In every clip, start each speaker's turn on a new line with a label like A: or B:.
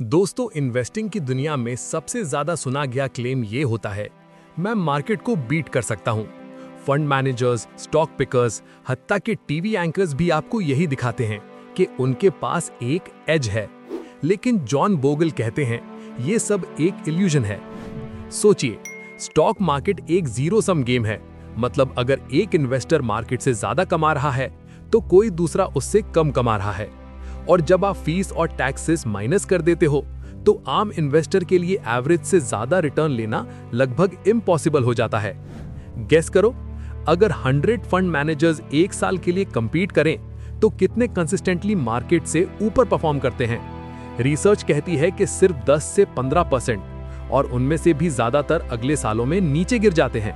A: दोस्तों इन्वेस्टिंग की दुनिया में सबसे ज़्यादा सुना गया क्लेम ये होता है, मैं मार्केट को बीट कर सकता हूँ। फंड मैनेजर्स स्टॉक पिकर्स हत्ता के टीवी एंकर्स भी आपको यही दिखाते हैं कि उनके पास एक एज है। लेकिन जॉन बोगल कहते हैं, ये सब एक इल्यूजन है। सोचिए स्टॉक मार्केट एक ज़ीरो सम गेम है। मतलब अगर एक इन्वेस्टर मार्केट से ज़्यादा कमा रहा है तो कोई दूसरा उससे कम कमा रहा है। और जब आप फ़ीस और टैक्सेस माइनस कर देते हो तो आम इन्वेस्टर के लिए एवरेज से ज़्यादा रिटर्न लेना लगभग इम्पॉसिबल हो जाता है। गेस करो, अगर 100 फंड मैनेजर्स एक साल के लिए कंपीट करें तो कितने कंसिस्टेंटली मार्केट से ऊपर परफॉर्म करते हैं? रिसर्च कहती है कि सिर्फ़ 10 से 15 परसेंट और उनमें से भी ज़्यादातर अगले सालों में नीचे गिर जाते हैं।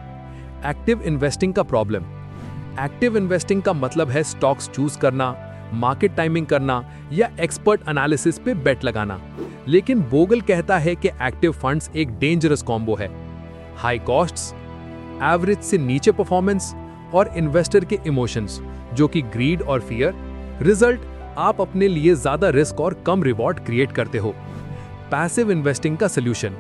A: एक्टिव इन्वेस्टिंग का प्रॉब्लम एक्टिव इन्वेस्टिंग का मतलब है स्टॉक्स चूज़ करना मार्केट टाइमिंग करना या एक्सपर्ट एनालिसिस पे बेट लगाना। लेकिन बोगल कहता है कि एक्टिव फंड्स एक डेंजरस कॉम्बो है। हाई कॉस्ट्स एवरेज से नीचे परफॉर्मेंस और इन्वेस्टर के इमोशंस जो कि ग्रीड और फियर रिज़ल्ट आप अपने लिए ज़्यादा रिस्क और कम रिवॉर्ड क्रिएट करते हो। पैसिव इन्वेस्टिंग का सोल्यूशन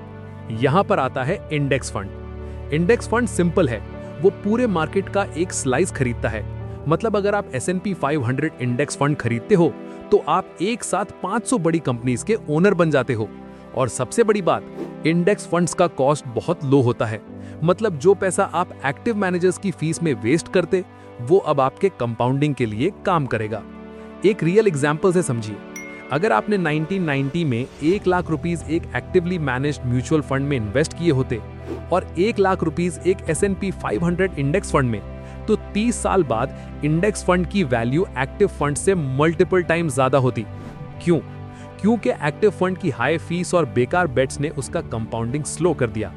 A: यहाँ पर आता है index fund index fund simple है, वो पूरे मार्केट का एक स्लाइस खरीदता है। मतलब अगर आप S N P five index fund खरीदते हो तो आप एक साथ 500 बड़ी कंपनीज़ के ओनर बन जाते हो। और सबसे बड़ी बात इंडेक्स फंड्स का कॉस्ट बहुत लो होता है। मतलब जो पैसा आप एक्टिव मैनेजर्स की फ़ीस में वेस्ट करते, वो अब आपके कंपाउंडिंग के लिए काम करेगा। एक रियल एग्ज़ाम्पल से समझिए। अगर आपने 1990 में एक लाख रुपीस एक एक्टिवली मैनेज्ड म्यूचुअल फंड में इन्वेस्ट किए होते, और एक लाख रुपीस एक S N P index fund में तो 30 साल बाद इंडेक्स फंड की वैल्यू एक्टिव फंड से मल्टीपल टाइम ज़्यादा होती। क्यों? क्योंकि एक्टिव फंड की हाई फ़ीस और बेकार बेट्स ने उसका कंपाउंडिंग स्लो कर दिया।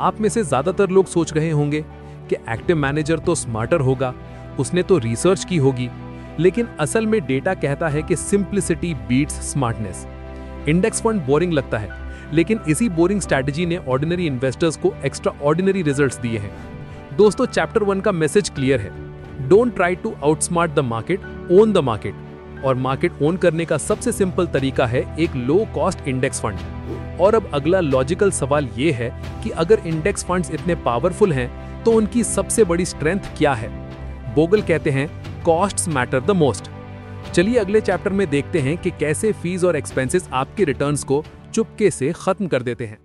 A: आप में से ज़्यादातर लोग सोच रहे होंगे कि एक्टिव मैनेजर तो स्मार्टर होगा, उसने तो रिसर्च की होगी। लेकिन असल में डेटा कहता है कि simplicity beats smartness index fund boring लगता है, लेकिन इसी बोरिंग स्ट्रैटेजी ने ऑर्डिनरी इन्वेस्टर्स को एक्स्ट्रा ऑर्डिनरी रिजल्ट्स दिए हैं। दोस्तों चैप्टर वन का मैसेज क्लियर है। Don't try to outsmart the market own the market और मार्केट ओन करने का सबसे सिंपल तरीका है एक लो कॉस्ट इंडेक्स फंड और अब अगला लॉजिकल सवाल ये है कि अगर इंडेक्स फंड्स इतने पावरफुल हैं तो उनकी सबसे बड़ी स्ट्रेंथ क्या है? बोगल कहते हैं कॉस्ट मैटर द मोस्ट चलिए अगले चैप्टर में देखते हैं कि कैसे फ़ीस और एक्सपेंसेस आपके रिटर्न्स को चुपके से खत्म कर देते हैं।